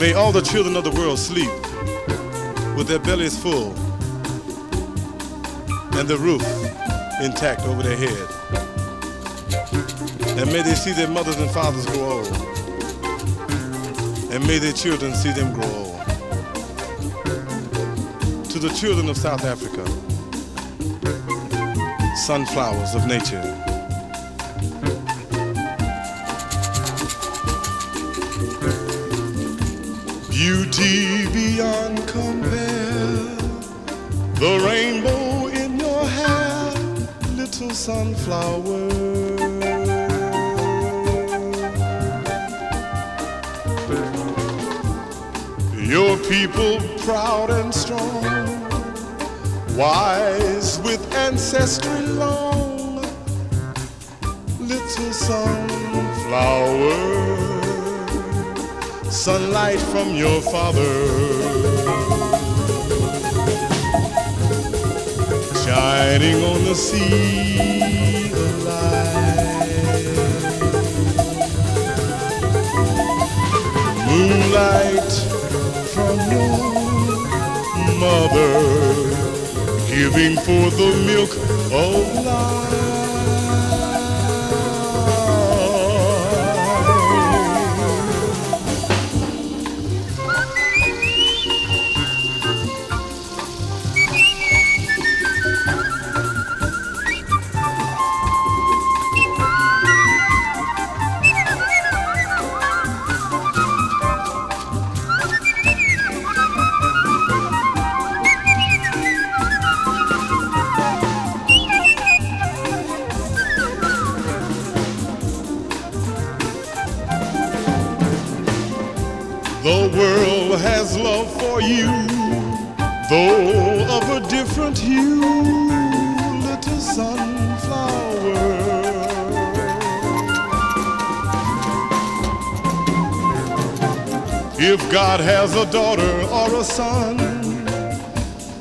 May all the children of the world sleep with their bellies full and the roof intact over their head. And may they see their mothers and fathers grow old. And may their children see them grow old. To the children of South Africa, sunflowers of nature. Beauty beyond compare, the rainbow in your hair, little sunflower. Your people proud and strong, wise with ancestry long, little sunflower sunlight from your father. Shining on the sea of light. Moonlight from your mother giving forth the milk of life has love for you, though of a different hue, little sunflower. If God has a daughter or a son,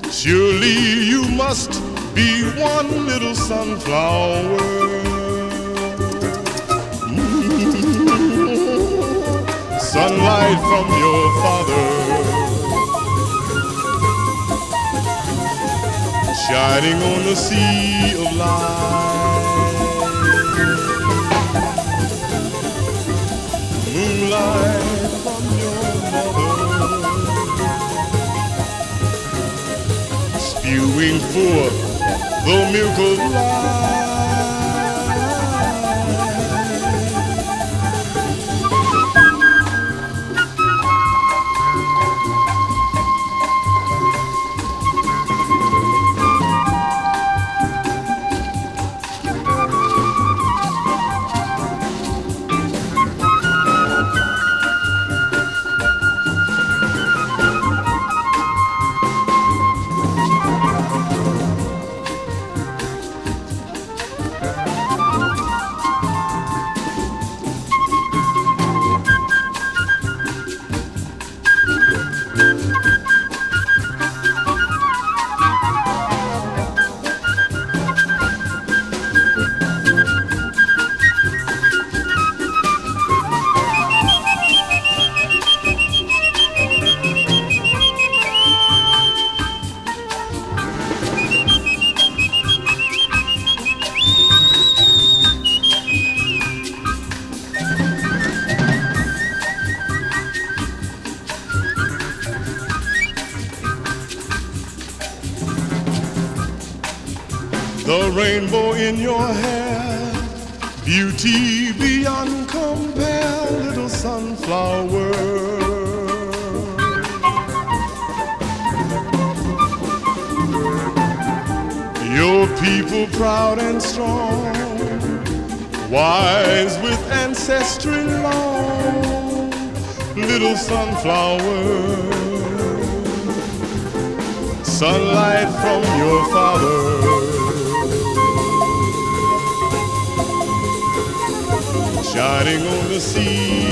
surely you must be one little sunflower. Sunlight from your father. Shining on the sea of light. Moonlight from your mother. Spewing forth the milk of life the rainbow in your hair, beauty beyond compare, little sunflower. Your people proud and strong, wise with ancestry long, little sunflower sunlight from your father shining on the sea.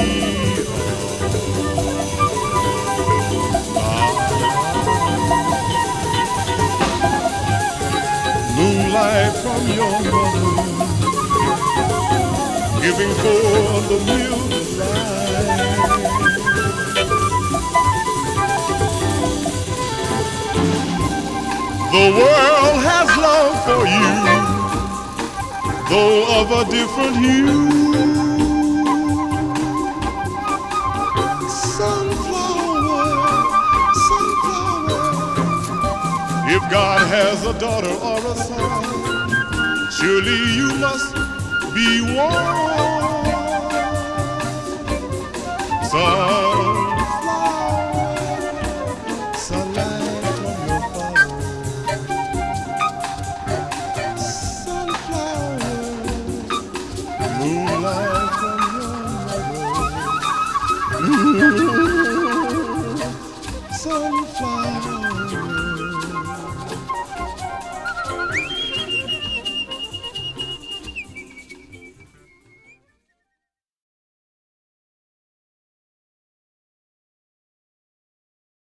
Moonlight from your mother, giving forth the milk. The world has love for you, though of a different hue. Has a daughter or a son, surely you must be one. Sunflower,